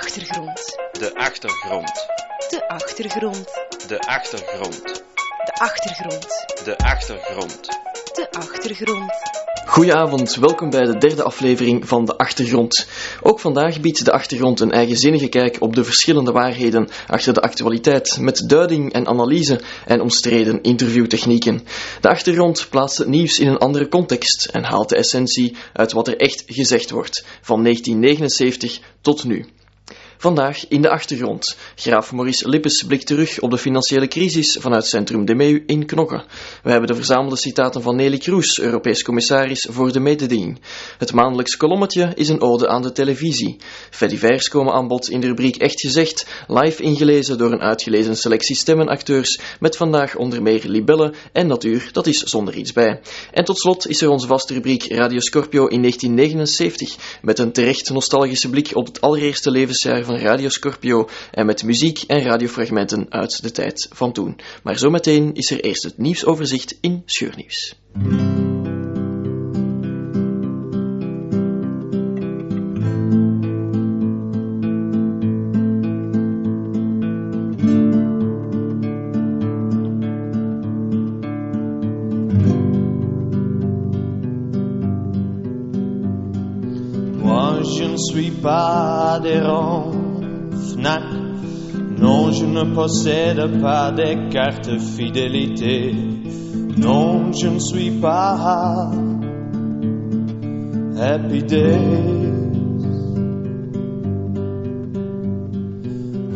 achtergrond. De achtergrond. De achtergrond. De achtergrond. De achtergrond. De achtergrond. De achtergrond. Goedenavond, welkom bij de derde aflevering van De Achtergrond. Ook vandaag biedt De Achtergrond een eigenzinnige kijk op de verschillende waarheden achter de actualiteit, met duiding en analyse en omstreden interviewtechnieken. De Achtergrond plaatst het nieuws in een andere context en haalt de essentie uit wat er echt gezegd wordt, van 1979 tot nu. Vandaag in de achtergrond. Graaf Maurice Lippes blikt terug op de financiële crisis vanuit Centrum Demeu in Knokke. We hebben de verzamelde citaten van Nelly Kroes, Europees commissaris voor de mededinging. Het maandelijks kolommetje is een ode aan de televisie. Fedivers komen aan bod in de rubriek Echt Gezegd, live ingelezen door een uitgelezen selectie stemmenacteurs, met vandaag onder meer libellen en natuur, dat is zonder iets bij. En tot slot is er onze vaste rubriek Radio Scorpio in 1979, met een terecht nostalgische blik op het allereerste levensjaar van Radio Scorpio en met muziek en radiofragmenten uit de tijd van toen. Maar zometeen is er eerst het nieuwsoverzicht in Scheurnieuws. Ne possède pas des cartes fidélité. Non, je ne suis pas Happy Days.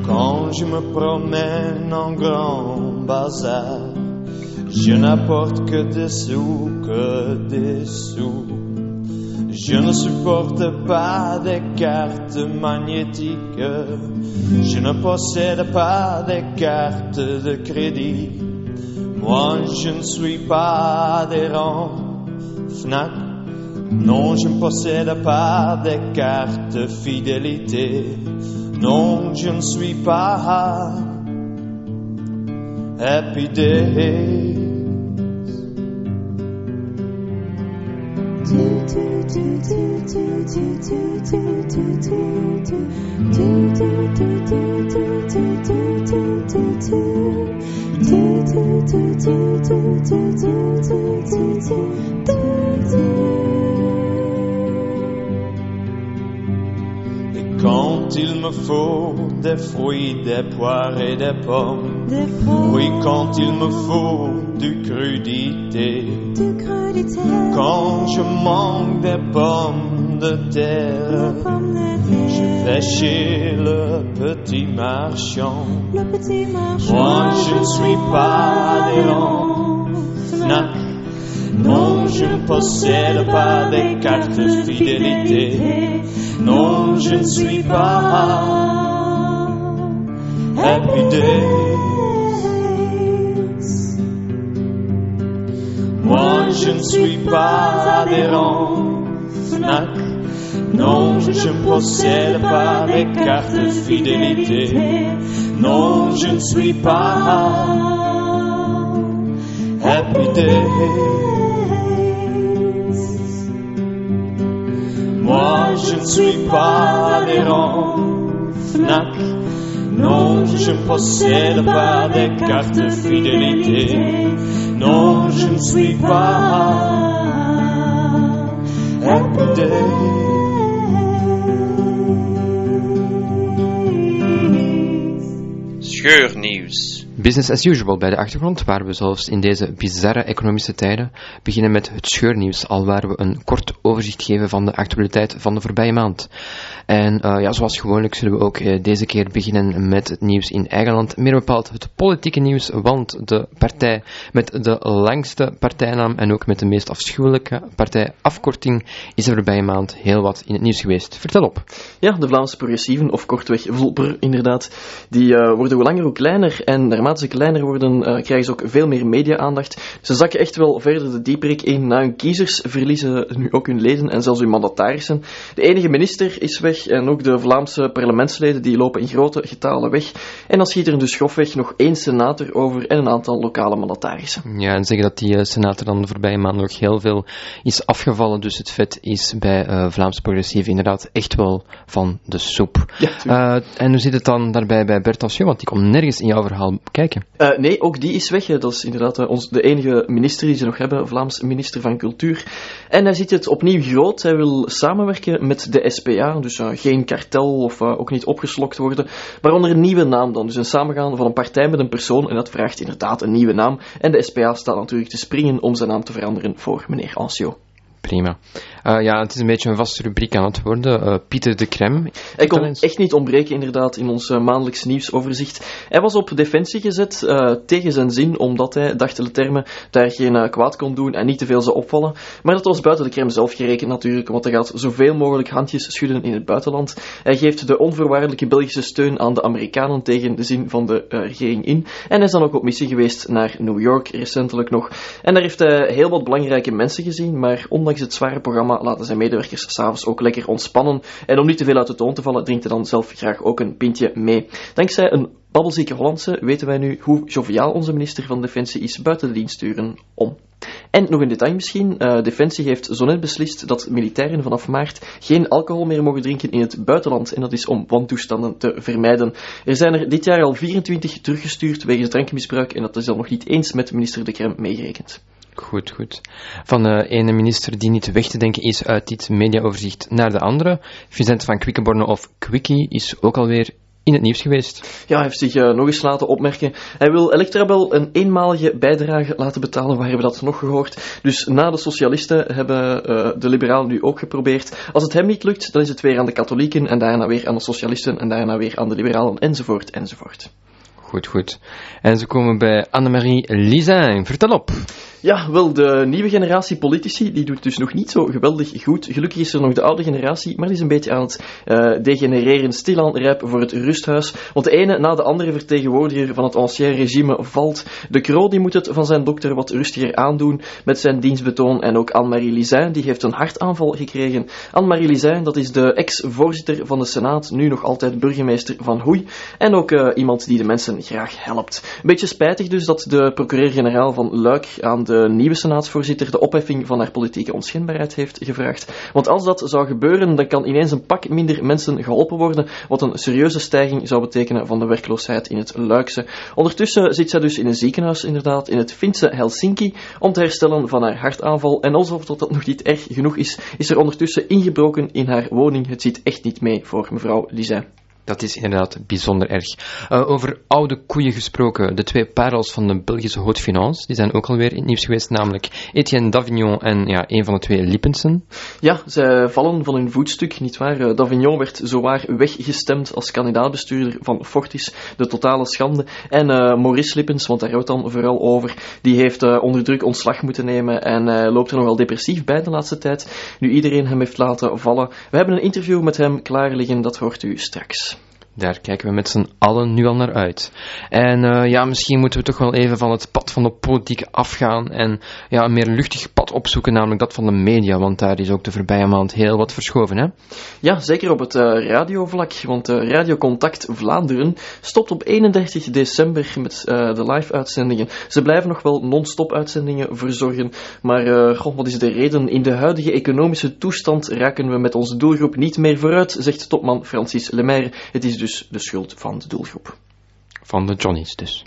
Quand je me promène en grand bazar, je n'apporte que des sous, que des sous. Je ne supporte pas des cartes magnétiques. Je ne possède pas des cartes de crédit. Moi, je ne suis pas adhérent FNAC. Non, je ne possède pas des cartes fidélité. Non, je ne suis pas Happy Days. Et quand il me faut des fruits, des poires et des pommes, oui, quand il me faut du crudité, quand je manque des pommes de terre, je vais chez le petit marchand. Moi, je ne suis pas adhérent FNAC. Non, je ne possède pas des cartes fidélité. Non, je ne suis pas Happy Days. Moi, je ne suis pas adhérent FNAC. Non, je ne possède pas des cartes fidélité. Non, je ne suis pas Happy Days. Moi, je ne suis pas adhérent FNAC. Non, je ne possède pas des cartes fidélité. Non, je ne suis pas Happy Scheurnieuws. Business as usual bij de achtergrond, waar we zelfs in deze bizarre economische tijden beginnen met het scheurnieuws, al waar we een kort overzicht geven van de actualiteit van de voorbije maand. En uh, ja, zoals gewoonlijk zullen we ook uh, deze keer beginnen met het nieuws in eigen land, meer bepaald het politieke nieuws, want de partij met de langste partijnaam en ook met de meest afschuwelijke partijafkorting is er voorbije maand heel wat in het nieuws geweest. Vertel op. Ja, de Vlaamse progressieven, of kortweg Volper inderdaad, die uh, worden hoe langer hoe kleiner en naarmate naarmate ze kleiner worden, uh, krijgen ze ook veel meer media-aandacht. Ze zakken echt wel verder de dieperik in. Na hun kiezers verliezen nu ook hun leden en zelfs hun mandatarissen. De enige minister is weg en ook de Vlaamse parlementsleden die lopen in grote getalen weg. En dan schiet er dus grofweg nog één senator over en een aantal lokale mandatarissen. Ja, en zeggen dat die uh, senator dan de voorbije maanden nog heel veel is afgevallen. Dus het vet is bij uh, Vlaams Progressief inderdaad echt wel van de soep. Ja, en hoe zit het dan daarbij bij Bert Anciot? Want die komt nergens in jouw verhaal kijken. Uh, nee, ook die is weg. Dat is inderdaad uh, ons, de enige minister die ze nog hebben, Vlaams minister van Cultuur. En hij ziet het opnieuw groot. Hij wil samenwerken met de SPA, dus geen kartel of ook niet opgeslokt worden, maar onder een nieuwe naam dan. Dus een samengaan van een partij met een persoon en dat vraagt inderdaad een nieuwe naam. En de SPA staat natuurlijk te springen om zijn naam te veranderen voor meneer Anciot. Prima. Uh, ja, het is een beetje een vaste rubriek aan het worden. Uh, Pieter de Krem. Hij kon echt niet ontbreken, inderdaad, in ons uh, maandelijks nieuwsoverzicht. Hij was op defensie gezet tegen zijn zin, omdat hij, dachten de termen, daar geen kwaad kon doen en niet te veel zou opvallen. Maar dat was buiten de Krem zelf gerekend natuurlijk, want hij gaat zoveel mogelijk handjes schudden in het buitenland. Hij geeft de onvoorwaardelijke Belgische steun aan de Amerikanen tegen de zin van de regering in. En hij is dan ook op missie geweest naar New York, recentelijk nog. En daar heeft hij heel wat belangrijke mensen gezien, maar ondanks het zware programma laten zijn medewerkers s'avonds ook lekker ontspannen. En om niet te veel uit de toon te vallen, drinkt hij dan zelf graag ook een pintje mee. Dankzij een babbelzieke Hollandse weten wij nu hoe joviaal onze minister van Defensie is buiten de diensturen om. En nog een detail misschien, uh, Defensie heeft zo net beslist dat militairen vanaf maart geen alcohol meer mogen drinken in het buitenland. En dat is om wantoestanden te vermijden. Er zijn er dit jaar al 24 teruggestuurd wegens drankmisbruik en dat is dan nog niet eens met minister De Krem meegerekend. Goed, goed. Van de ene minister die niet weg te denken is uit dit mediaoverzicht naar de andere. Vicente van Quickenborne of Quickie is ook alweer in het nieuws geweest. Ja, hij heeft zich uh, nog eens laten opmerken. Hij wil Electrabel een eenmalige bijdrage laten betalen. Waar hebben we dat nog gehoord? Dus na de socialisten hebben uh, de liberalen nu ook geprobeerd. Als het hem niet lukt, dan is het weer aan de katholieken en daarna weer aan de socialisten en daarna weer aan de liberalen enzovoort enzovoort. Goed, goed. En ze komen bij Annemarie Lizin. Vertel op. Ja, wel, de nieuwe generatie politici, die doet dus nog niet zo geweldig goed. Gelukkig is er nog de oude generatie, maar die is een beetje aan het uh, degenereren, stilaan rijp voor het rusthuis. Want de ene na de andere vertegenwoordiger van het ancien regime valt. De Croo die moet het van zijn dokter wat rustiger aandoen met zijn dienstbetoon. En ook Anne-Marie Lizijn, die heeft een hartaanval gekregen. Anne-Marie Lizijn, dat is de ex-voorzitter van de Senaat, nu nog altijd burgemeester van Hoei. En ook uh, iemand die de mensen graag helpt. Een beetje spijtig dus dat de procureur-generaal van Luik aan de de nieuwe senaatsvoorzitter de opheffing van haar politieke onschendbaarheid heeft gevraagd. Want als dat zou gebeuren, dan kan ineens een pak minder mensen geholpen worden, wat een serieuze stijging zou betekenen van de werkloosheid in het Luikse. Ondertussen zit zij dus in een ziekenhuis, inderdaad, in het Finse Helsinki, om te herstellen van haar hartaanval. En alsof dat nog niet erg genoeg is, is er ondertussen ingebroken in haar woning. Het ziet echt niet mee voor mevrouw Lizet. Dat is inderdaad bijzonder erg. Uh, over oude koeien gesproken. De twee parels van de Belgische Haute Finance, die zijn ook alweer in het nieuws geweest, namelijk Etienne Davignon en ja, een van de twee Lippensen. Ja, zij vallen van hun voetstuk, nietwaar? Uh, Davignon werd zowaar weggestemd als kandidaatbestuurder van Fortis, de totale schande. En uh, Maurice Lippens, want daar het dan vooral over, die heeft onder druk ontslag moeten nemen en loopt er nogal depressief bij de laatste tijd, nu iedereen hem heeft laten vallen. We hebben een interview met hem klaar liggen, dat hoort u straks. Daar kijken we met z'n allen nu al naar uit. En uh, ja, misschien moeten we toch wel even van het pad van de politiek afgaan en ja, een meer luchtig pad opzoeken, namelijk dat van de media, want daar is ook de voorbije maand heel wat verschoven, hè? Ja, zeker op het uh, radiovlak, want uh, Radio Contact Vlaanderen stopt op 31 december met de live-uitzendingen. Ze blijven nog wel non-stop uitzendingen verzorgen, maar goh, wat is de reden? In de huidige economische toestand raken we met onze doelgroep niet meer vooruit, zegt topman Francis Lemaire. Het is de schuld van de doelgroep. Van de Johnny's dus.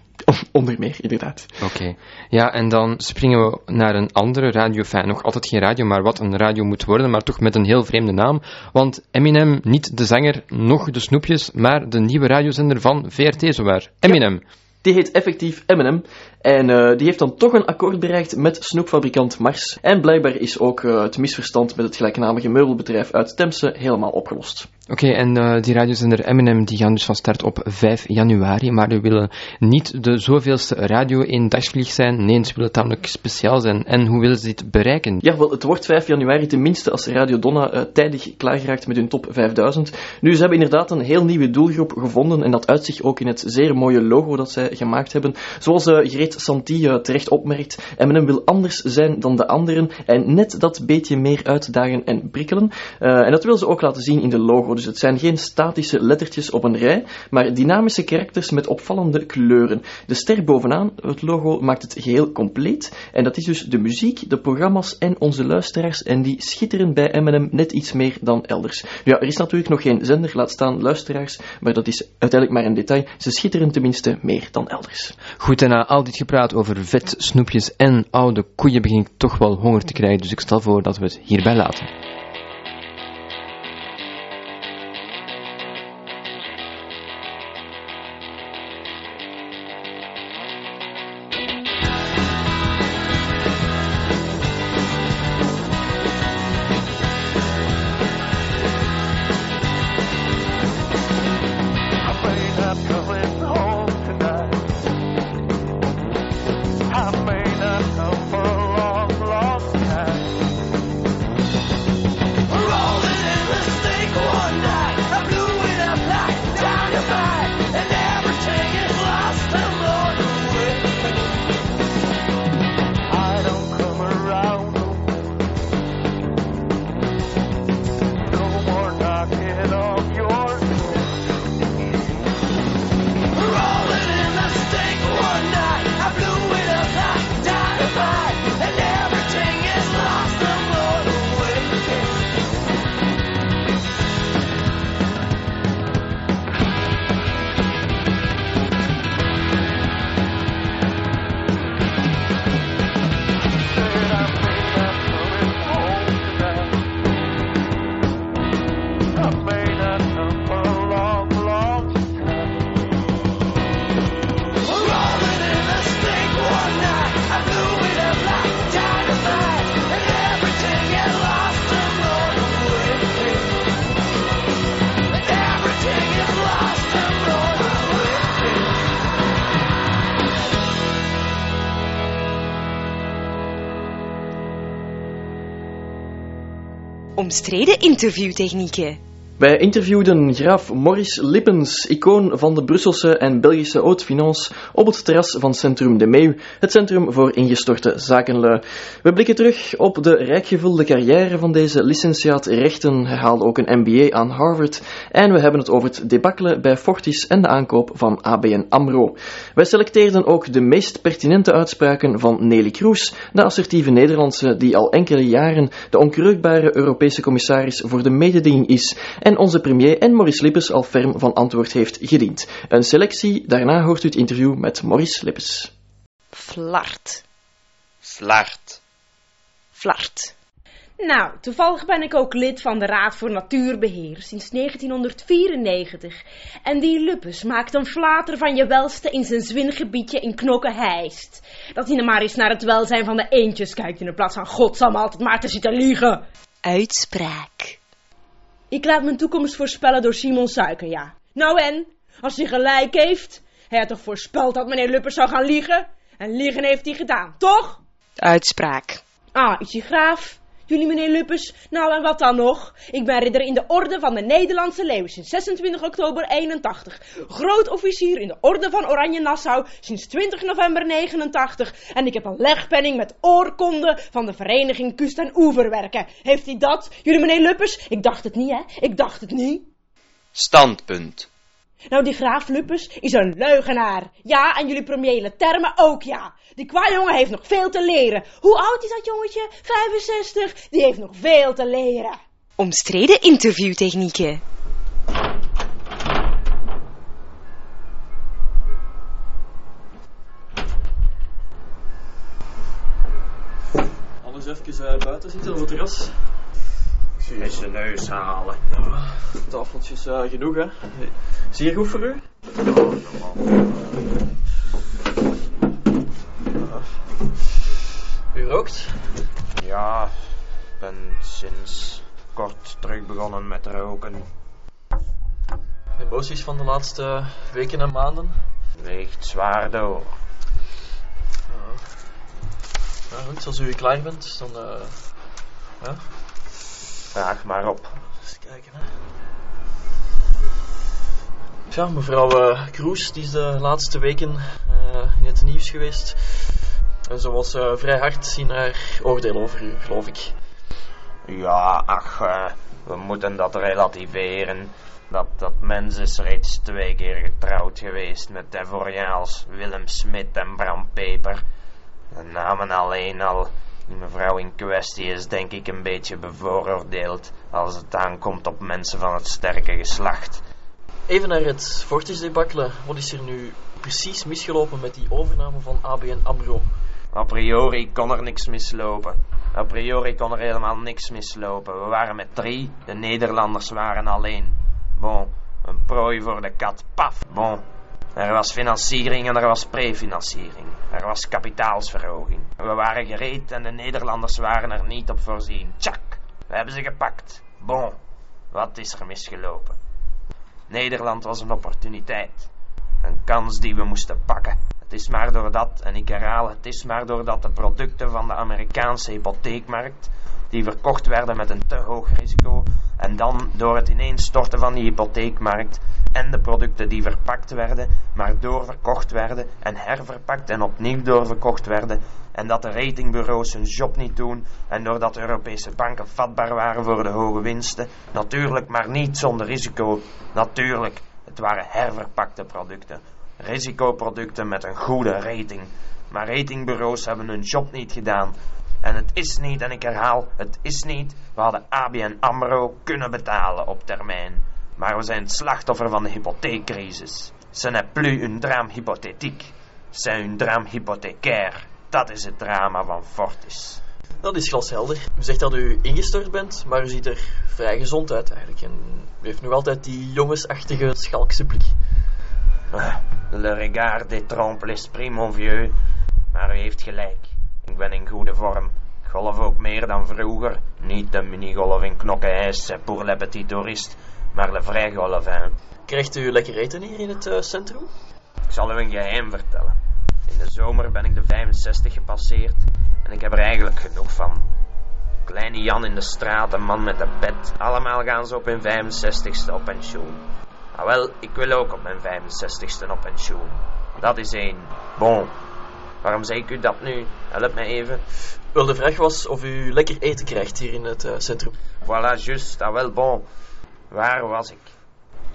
Onder meer, inderdaad. Oké. Okay. Ja, en dan springen we naar een andere radio. Enfin, nog altijd geen radio, maar wat een radio moet worden, maar toch met een heel vreemde naam. Want Eminem, niet de zanger, nog de snoepjes, maar de nieuwe radiozender van VRT zowaar. Eminem. Ja. Die heet effectief Eminem. En uh, die heeft dan toch een akkoord bereikt met snoepfabrikant Mars. En blijkbaar is ook uh, het misverstand met het gelijknamige meubelbedrijf uit Temse helemaal opgelost. Oké, en uh, die radiozender Eminem die gaan dus van start op 5 januari, maar we willen niet de zoveelste radio in dagsvlieg zijn. Nee, ze willen tamelijk speciaal zijn. En hoe willen ze dit bereiken? Ja, wel, het wordt 5 januari tenminste als Radio Donna uh, tijdig klaargeraakt met hun top 5000. Nu, ze hebben inderdaad een heel nieuwe doelgroep gevonden en dat uitzicht ook in het zeer mooie logo dat zij gemaakt hebben. Zoals uh, Greet Santi terecht opmerkt, Eminem wil anders zijn dan de anderen en net dat beetje meer uitdagen en prikkelen. en dat wil ze ook laten zien in de logo. Dus het zijn geen statische lettertjes op een rij, maar dynamische karakters met opvallende kleuren. De ster bovenaan, het logo, maakt het geheel compleet. En dat is dus de muziek, de programma's en onze luisteraars. En die schitteren bij M&M net iets meer dan elders. Ja, er is natuurlijk nog geen zender, laat staan luisteraars, maar dat is uiteindelijk maar een detail. Ze schitteren tenminste meer dan elders. Goed, en na al dit gepraat over vet, snoepjes en oude koeien begin ik toch wel honger te krijgen. Dus ik stel voor dat we het hierbij laten. Omstreden interviewtechnieken. Wij interviewden graaf Maurice Lippens, icoon van de Brusselse en Belgische haute finance, op het terras van Centrum de Meeuw, het centrum voor ingestorte zakenlui. We blikken terug op de rijkgevulde carrière van deze licentiaat rechten, hij haalde ook een MBA aan Harvard, en we hebben het over het debakkelen bij Fortis en de aankoop van ABN AMRO. Wij selecteerden ook de meest pertinente uitspraken van Nelly Kroes, de assertieve Nederlandse die al enkele jaren de onkreukbare Europese commissaris voor de mededinging is en onze premier en Maurice Lippes al ferm van antwoord heeft gediend. Een selectie, daarna hoort u het interview met Maurice Lippes. Flart. Flart. Flart. Nou, toevallig ben ik ook lid van de Raad voor Natuurbeheer sinds 1994. En die Luppes maakt een flater van je welste in zijn zwingebiedje in Knokke-Heist. Dat hij nou maar eens naar het welzijn van de eendjes kijkt in de plaats van godsam altijd maar te zitten liegen. Uitspraak. Ik laat mijn toekomst voorspellen door Simon Suiker, ja. Nou en? Als hij gelijk heeft. Hij had toch voorspeld dat meneer Luppers zou gaan liegen? En liegen heeft hij gedaan, toch? Uitspraak. Ah, is hij graaf? Jullie, meneer Luppers? Nou, en wat dan nog? Ik ben ridder in de orde van de Nederlandse Leeuw sinds 26 oktober 81. Groot officier in de orde van Oranje Nassau sinds 20 november 89. En ik heb een legpenning met oorkonde van de vereniging Kust- en Oeverwerken. Heeft hij dat? Jullie, meneer Luppers? Ik dacht het niet, hè? Ik dacht het niet. Standpunt. Nou, die graaf Luppers is een leugenaar. Ja, en jullie premiële termen ook, ja. Die kwajongen heeft nog veel te leren. Hoe oud is dat jongetje? 65. Die heeft nog veel te leren. Omstreden interviewtechnieken. Alles even uh, buiten zitten op het terras. Met zijn neus halen. Tafeltjes uh, genoeg, hè. Zie je goed voor u? U rookt? Ja, ik ben sinds kort terug begonnen met roken. Emoties van de laatste weken en maanden? Weegt zwaar door. Ja. ja goed, als u klaar bent, dan... Uh, ja. Vraag maar op. Eens kijken, hè. Ja, mevrouw uh, Kroes, die is de laatste weken uh, in het nieuws geweest. En ze was uh, vrij hard in haar oordeel over u, geloof ik. Ja, ach, we moeten dat relativeren. Dat, dat mens is reeds twee keer getrouwd geweest met Devoriaals, Willem Smit en Bram Peper. De namen alleen al. Die mevrouw in kwestie is denk ik een beetje bevooroordeeld als het aankomt op mensen van het sterke geslacht. Even naar het Fortis debakkelen. Wat is er nu precies misgelopen met die overname van ABN AMRO? A priori kon er niks mislopen. A priori kon er helemaal niks mislopen. We waren met drie, de Nederlanders waren alleen. Bon, een prooi voor de kat, paf, bon. Er was financiering en er was prefinanciering. Er was kapitaalsverhoging. We waren gereed en de Nederlanders waren er niet op voorzien. Tjak, we hebben ze gepakt. Bon, wat is er misgelopen? Nederland was een opportuniteit. Een kans die we moesten pakken. Het is maar doordat, en ik herhaal, het is maar doordat de producten van de Amerikaanse hypotheekmarkt, die verkocht werden met een te hoog risico, en dan door het ineenstorten van die hypotheekmarkt en de producten die verpakt werden, maar doorverkocht werden en herverpakt en opnieuw doorverkocht werden, en dat de ratingbureaus hun job niet doen, en doordat de Europese banken vatbaar waren voor de hoge winsten, natuurlijk maar niet zonder risico, natuurlijk, het waren herverpakte producten, risicoproducten met een goede rating. Maar ratingbureaus hebben hun job niet gedaan. En het is niet, en ik herhaal, het is niet, we hadden ABN AMRO kunnen betalen op termijn. Maar we zijn het slachtoffer van de hypotheekcrisis. Ce n'est plus un drame hypothétique, c'est un drame hypothécaire. Dat is het drama van Fortis. Dat is glashelder. U zegt dat u ingestort bent, maar u ziet er vrij gezond uit eigenlijk. En u heeft nog altijd die jongensachtige schalkse blik. Le regard détrompe l'esprit, mon vieux. Maar u heeft gelijk. Ik ben in goede vorm. Ik golf ook meer dan vroeger. Niet de minigolf in knokkenijs pour le petit touriste, maar le vrai golf, hein. Krijgt u lekker eten hier in het uh, centrum? Ik zal u een geheim vertellen. In de zomer ben ik de 65 gepasseerd en ik heb er eigenlijk genoeg van. Kleine Jan in de straat, een man met een pet. Allemaal gaan ze op hun 65ste op pensioen. Nou wel, ik wil ook op mijn 65ste op pensioen. Dat is één. Bon. Waarom zeg ik u dat nu? Help me even. Wel, de vraag was of u lekker eten krijgt hier in het uh, centrum. Voilà, juist. Ah, wel, bon. Waar was ik?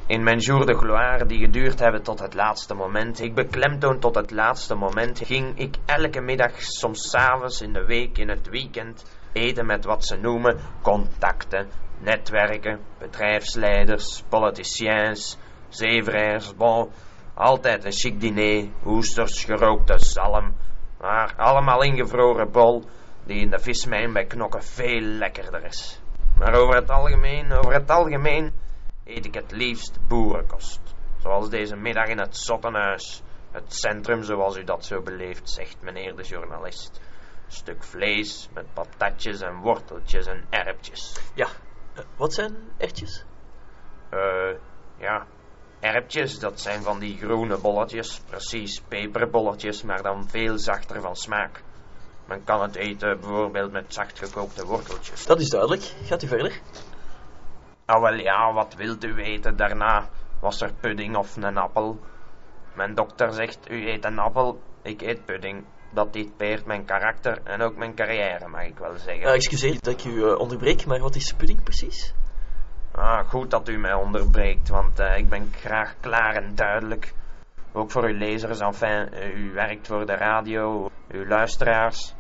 In mijn jour de gloire die geduurd hebben tot het laatste moment. Ik beklemtoon tot het laatste moment. Ging ik elke middag, soms s'avonds, in de week, in het weekend, eten met wat ze noemen contacten netwerken, bedrijfsleiders, politiciens, zeevrijers, bon, altijd een chic diner, oesters, gerookte zalm, maar allemaal ingevroren bol, die in de vismijn bij knokken veel lekkerder is. Maar over het algemeen, over het algemeen, eet ik het liefst boerenkost, zoals deze middag in het Zottenhuis, het centrum zoals u dat zo beleefd zegt, meneer de journalist. Stuk vlees met patatjes en worteltjes en erpjes. Ja, uh, wat zijn ertjes? Eh, uh, ja, erpjes, dat zijn van die groene bolletjes, precies peperbolletjes, maar dan veel zachter van smaak. Men kan het eten bijvoorbeeld met zacht gekookte worteltjes. Dat is duidelijk. Gaat u verder? Ah, wel ja, wat wilt u weten? Daarna was er pudding of een appel. Mijn dokter zegt, u eet een appel, ik eet pudding. Dat typeert mijn karakter en ook mijn carrière, mag ik wel zeggen. Uh, excuseer dat ik u uh, onderbreek, maar wat is pudding precies? Ah, goed dat u mij onderbreekt, want uh, ik ben graag klaar en duidelijk. Ook voor uw lezers, enfin, u werkt voor de radio, uw luisteraars.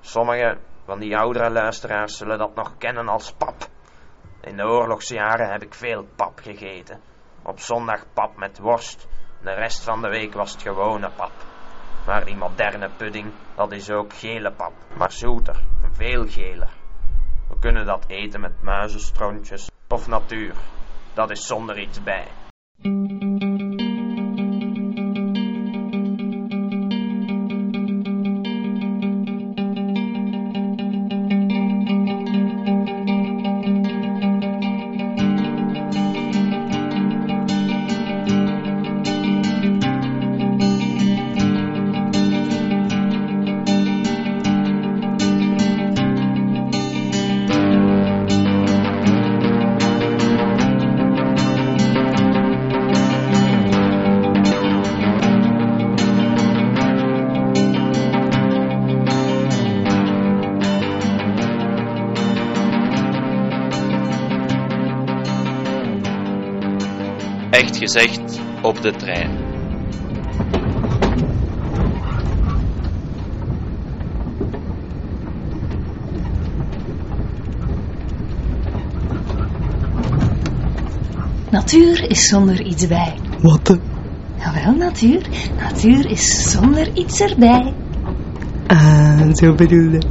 Sommige van die oudere luisteraars zullen dat nog kennen als pap. In de oorlogsjaren heb ik veel pap gegeten. Op zondag pap met worst. De rest van de week was het gewone pap. Maar die moderne pudding, dat is ook gele pap. Maar zoeter, veel geler. We kunnen dat eten met muizenstrontjes of natuur. Dat is zonder iets bij. Echt gezegd, op de trein. Natuur is zonder iets bij. Wat? de- Jawel, natuur. Natuur is zonder iets erbij. Ah, zo bedoelde.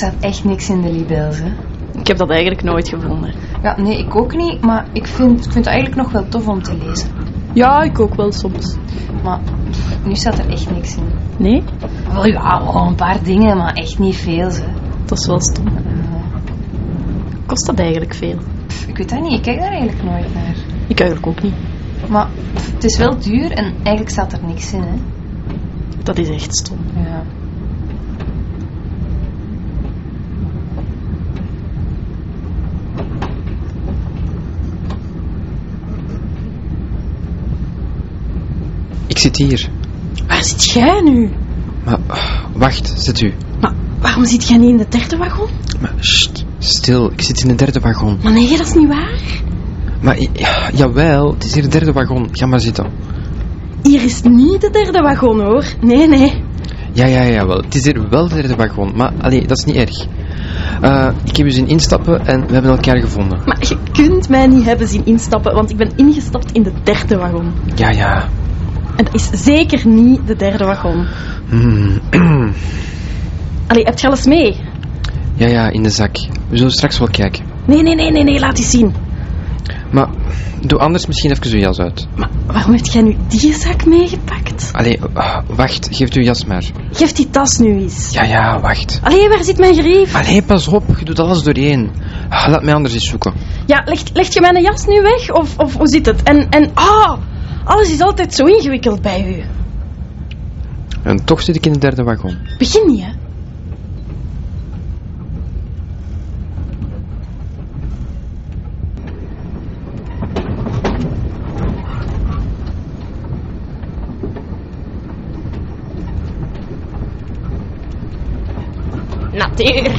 Staat echt niks in de libels, hè. Ik heb dat eigenlijk nooit gevonden. Ja, nee, ik ook niet, maar ik vind, ik vind het eigenlijk nog wel tof om te lezen. Ja, ik ook wel soms. Maar nu staat er echt niks in. Nee? Wel ja, wel een paar dingen, maar echt niet veel, hè. Dat is wel stom. Kost dat eigenlijk veel? Pff, Ik weet dat niet, ik kijk daar eigenlijk nooit naar. Ik eigenlijk ook niet. Maar pff, het is wel duur en eigenlijk staat er niks in, hè. Dat is echt stom. Ja. Ik zit hier. Waar zit jij nu? Maar wacht, zit u. Maar waarom zit jij niet in de derde wagon? Maar sst, stil, ik zit in de derde wagon. Maar nee, dat is niet waar. Maar ja, jawel, het is hier de derde wagon. Ga maar zitten. Hier is niet de derde wagon, hoor. Nee, nee. Ja, ja, jawel. Het is hier wel de derde wagon. Maar allee, dat is niet erg. Eh, ik heb u zien instappen en we hebben elkaar gevonden. Maar je kunt mij niet hebben zien instappen, want ik ben ingestapt in de derde wagon. Ja, ja. En dat is zeker niet de derde wagon. Hmm. Allee, heb je alles mee? ja, ja, in de zak. We zullen straks wel kijken. Nee, nee, nee, nee, nee, laat eens zien. Maar doe anders misschien even uw jas uit. Maar waarom heb jij nu die zak meegepakt? Allee, wacht, geef uw jas maar. Geef die tas nu eens. Ja, ja, wacht. Allee, waar zit mijn grief? Allee, pas op, je doet alles doorheen. Ah, laat mij anders eens zoeken. Ja, legt leg je mijn jas nu weg? Of, of hoe zit het? En, en, ah, alles is altijd zo ingewikkeld bij u. En toch zit ik in de derde wagon. Begin niet, hè. Natuur,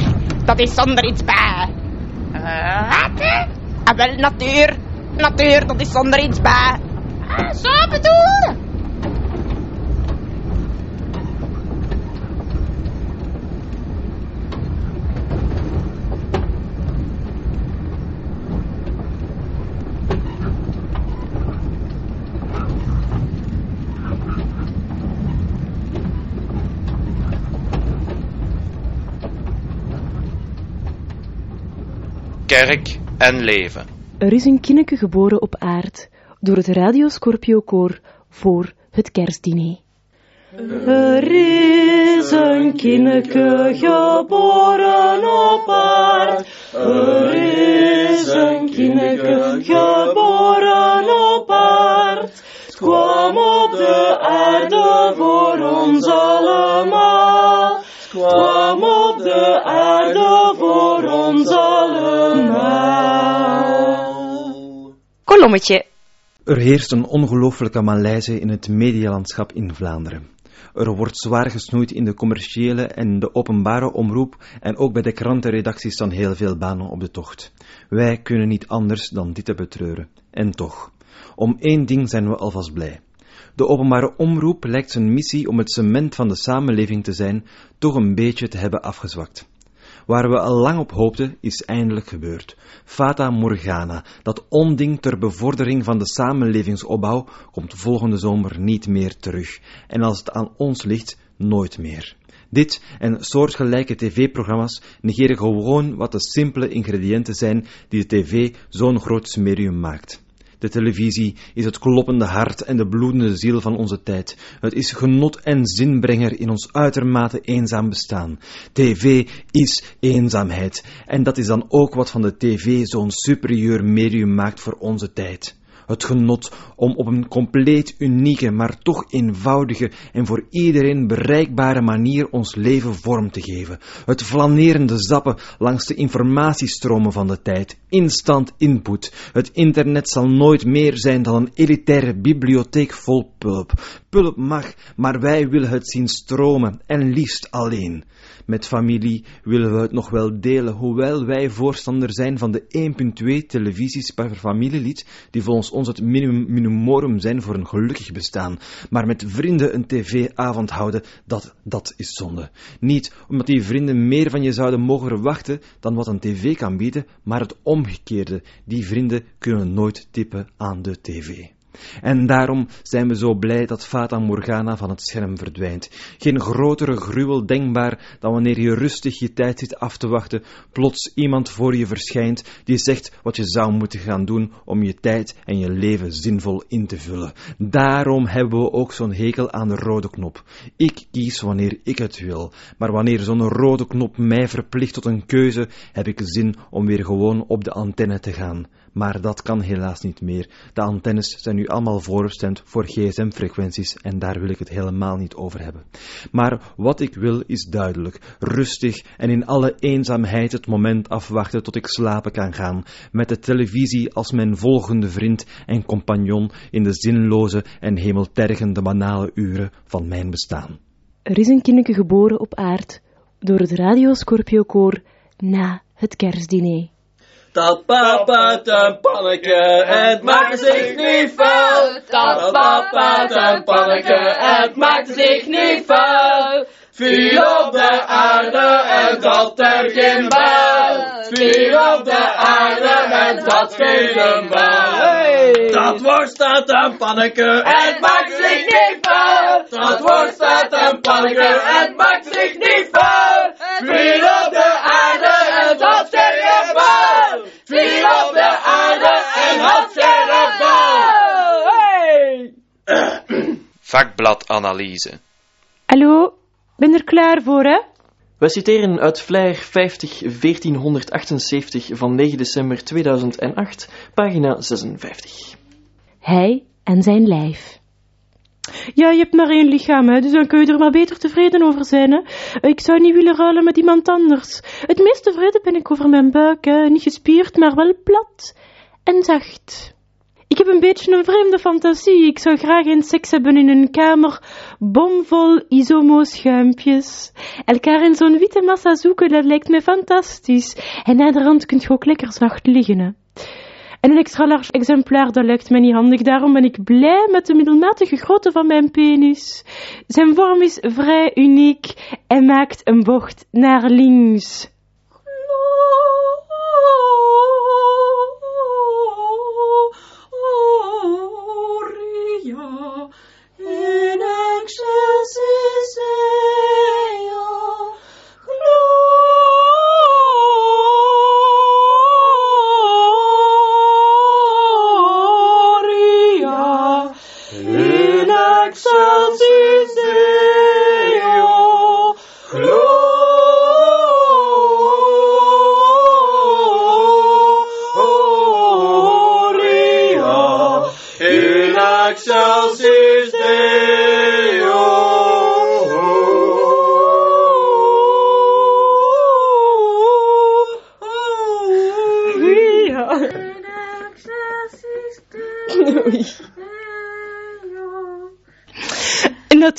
dat is zonder iets bij. Eh, wat? hè? Ah, wel, natuur. Natuur, dat is zonder iets bij. Zo bedoel. Kerk en leven. Er is een kinneke geboren op aard door het Radio Scorpio Koor voor het kerstdiner. Er is een kinneke geboren op aard. Er is een kinneke geboren op aard. Het kwam op de aarde voor ons allemaal. Het kwam op de aarde voor ons allemaal. Kolommetje. Er heerst een ongelooflijke malaise in het medialandschap in Vlaanderen. Er wordt zwaar gesnoeid in de commerciële en de openbare omroep en ook bij de krantenredacties staan heel veel banen op de tocht. Wij kunnen niet anders dan dit te betreuren. En toch, om één ding zijn we alvast blij. De openbare omroep lijkt zijn missie om het cement van de samenleving te zijn, toch een beetje te hebben afgezwakt. Waar we al lang op hoopten, is eindelijk gebeurd. Fata Morgana, dat onding ter bevordering van de samenlevingsopbouw, komt volgende zomer niet meer terug. En als het aan ons ligt, nooit meer. Dit en soortgelijke tv-programma's negeren gewoon wat de simpele ingrediënten zijn die de tv zo'n groot medium maakt. De televisie is het kloppende hart en de bloedende ziel van onze tijd. Het is genot en zinbrenger in ons uitermate eenzaam bestaan. TV is eenzaamheid. En dat is dan ook wat van de TV zo'n superieur medium maakt voor onze tijd. Het genot om op een compleet unieke, maar toch eenvoudige en voor iedereen bereikbare manier ons leven vorm te geven. Het flanerende zappen langs de informatiestromen van de tijd. Instant input. Het internet zal nooit meer zijn dan een elitaire bibliotheek vol pulp. Pulp mag, maar wij willen het zien stromen en liefst alleen. Met familie willen we het nog wel delen, hoewel wij voorstander zijn van de 1.2 televisies per familielid, die volgens ons het minimum minimorum zijn voor een gelukkig bestaan. Maar met vrienden een tv-avond houden, dat, dat is zonde. Niet omdat die vrienden meer van je zouden mogen verwachten dan wat een tv kan bieden, maar het omgekeerde. Die vrienden kunnen nooit tippen aan de tv. En daarom zijn we zo blij dat Fata Morgana van het scherm verdwijnt. Geen grotere gruwel denkbaar dan wanneer je rustig je tijd zit af te wachten, plots iemand voor je verschijnt die zegt wat je zou moeten gaan doen om je tijd en je leven zinvol in te vullen. Daarom hebben we ook zo'n hekel aan de rode knop. Ik kies wanneer ik het wil, maar wanneer zo'n rode knop mij verplicht tot een keuze, heb ik zin om weer gewoon op de antenne te gaan. Maar dat kan helaas niet meer. De antennes zijn nu allemaal voorbestemd voor gsm-frequenties en daar wil ik het helemaal niet over hebben. Maar wat ik wil is duidelijk, rustig en in alle eenzaamheid het moment afwachten tot ik slapen kan gaan, met de televisie als mijn volgende vriend en compagnon in de zinloze en hemeltergende banale uren van mijn bestaan. Er is een kindje geboren op aard door het Radio Scorpio Koor na het kerstdiner. Dat papa een panneke, het maakt zich niet vuil. Dat papa een panneke, het maakt zich niet vuil. Viel op de aarde en dat er geen. Viel op de aarde en dat geen bal. Dat worst uit een panneke, het maakt zich niet vuil. Dat worst uit een panneke, het maakt zich niet vuil. Op de aarde en dat geen bal. Viel op de aarde en. Hey! Vakbladanalyse. Hallo, ben er klaar voor, hè? Wij citeren uit Flyer 50 1478 van 9 december 2008, pagina 56. Hij en zijn lijf. Ja, je hebt maar één lichaam, hè, dus dan kun je er maar beter tevreden over zijn. Hè. Ik zou niet willen ruilen met iemand anders. Het meest tevreden ben ik over mijn buik, hè. niet gespierd, maar wel plat en zacht. Ik heb een beetje een vreemde fantasie. Ik zou graag eens seks hebben in een kamer bomvol isomo-schuimpjes. Elkaar in zo'n witte massa zoeken, dat lijkt me fantastisch. En naderhand kunt je ook lekker zacht liggen. En een extra large exemplaar, dat lijkt me niet handig. Daarom ben ik blij met de middelmatige grootte van mijn penis. Zijn vorm is vrij uniek en maakt een bocht naar links. Maria, in anxious is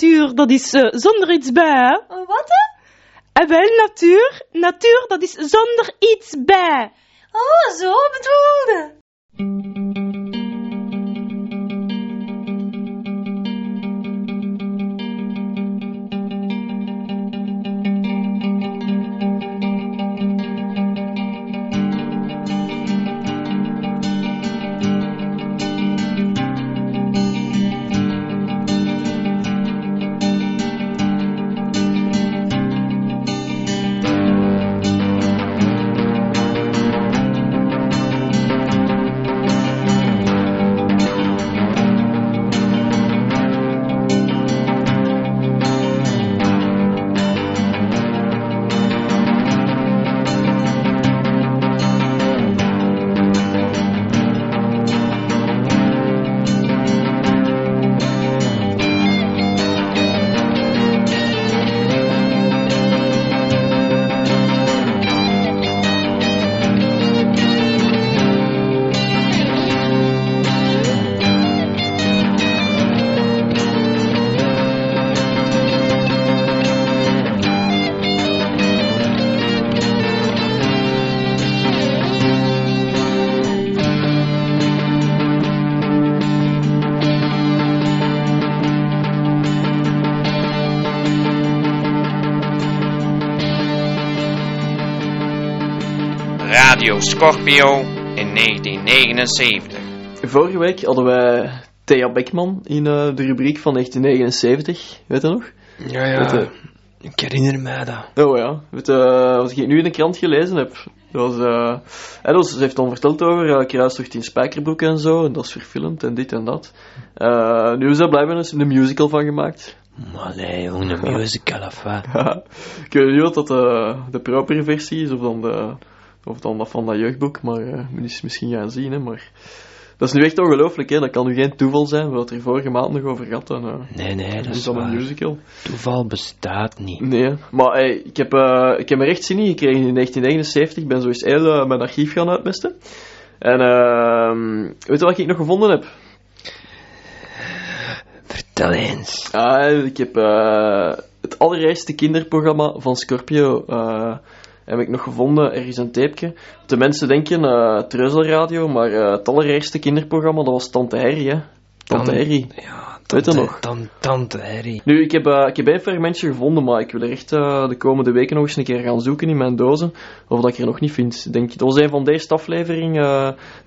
Natuur, dat is eh, zonder iets bij, hè? Wat? hè? Eh, wel, natuur. Natuur, dat is zonder iets bij. Oh, zo bedoelde. Scorpio in 1979. Vorige week hadden wij Thea Beckman in uh, de rubriek van 1979, weet je nog? Ja, ja, Weet, uh, ik herinner mij dat. Oh ja, weet, uh, wat ik nu in de krant gelezen heb. Dat was, uh, dat was, ze heeft dan verteld over uh, Kruistocht in Spijkerbroek en zo, en dat is verfilmd en dit en dat. Uh, nu is daar blijkbaar eens een musical van gemaakt. Maar nee, hoe een musical of wat? ja, ik weet niet wat dat de, de propere versie is, of dan, de, of dan dat van dat jeugdboek, maar uh, misschien gaan zien, hè, maar... Dat is nu echt ongelooflijk, hè. Dat kan nu geen toeval zijn, we hadden er vorige maand nog over gehad. En, uh, nee, nee, dat is dan waar. een musical. Toeval bestaat niet. Nee, maar hey, ik, heb, uh, ik heb er echt zin in gekregen in 1979. Ik ben zo eens heel mijn archief gaan uitmesten. En uh, weet je wat ik nog gevonden heb? Vertel eens. Ah, ik heb het allereerste kinderprogramma van Scorpio heb ik nog gevonden, ergens een tapeje. De mensen denken uh, Treuzelradio, maar uh, het allereerste kinderprogramma, dat was Tante Harry, hè. Tante Tan Harry. Ja, Weet je nog? Tan tante Harry. Nu, ik heb, uh, ik heb één fragmentje gevonden, maar ik wil er echt de komende weken nog eens een keer gaan zoeken in mijn dozen. Of dat ik er nog niet vind. Denk, dat was een van deze aflevering.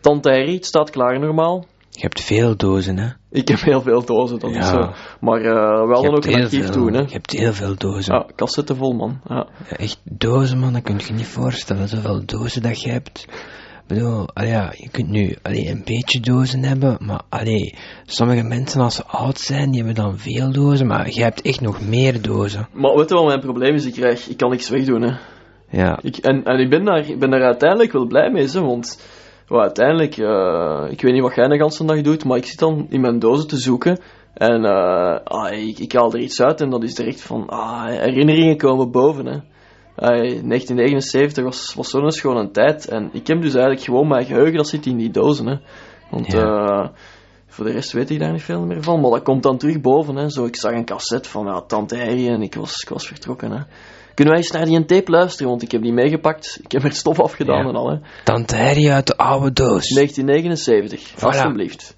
Tante Harry, het staat klaar normaal. Je hebt veel dozen, hè? Ik heb heel veel dozen, dat ja. is zo. Maar uh, wel dan ook een archief doen, hè? Je hebt heel veel dozen. Ja, kassetten vol, man. Ja. ja. echt dozen, man, dat kun je niet voorstellen. Zoveel dozen dat je hebt. Ik bedoel, ja, je kunt nu allee, een beetje dozen hebben, maar allee, sommige mensen als ze oud zijn, die hebben dan veel dozen, maar je hebt echt nog meer dozen. Maar weet je wat mijn probleem is? Ik, krijg, ik kan niks wegdoen, hè. Ja. Ik, en en ik, ben daar, ik ben daar uiteindelijk wel blij mee, hè, want well, uiteindelijk, uh, ik weet niet wat jij de hele dag doet, maar ik zit dan in mijn dozen te zoeken en uh, ah, ik, ik haal er iets uit en dat is direct van, ah, herinneringen komen boven, hè. Uh, 1979 was, was zo'n schone tijd. En ik heb dus eigenlijk gewoon mijn geheugen, dat zit in die dozen. Hè. Want ja. Voor de rest weet ik daar niet veel meer van. Maar dat komt dan terug boven. Hè. Zo, ik zag een cassette van ja, Tante Harry en ik was, ik was vertrokken. Hè. Kunnen wij eens naar die tape luisteren? Want ik heb die meegepakt. Ik heb er stof afgedaan ja. en al. Hè. Tante Harry uit de oude doos. 1979. Voilà. Alsjeblieft.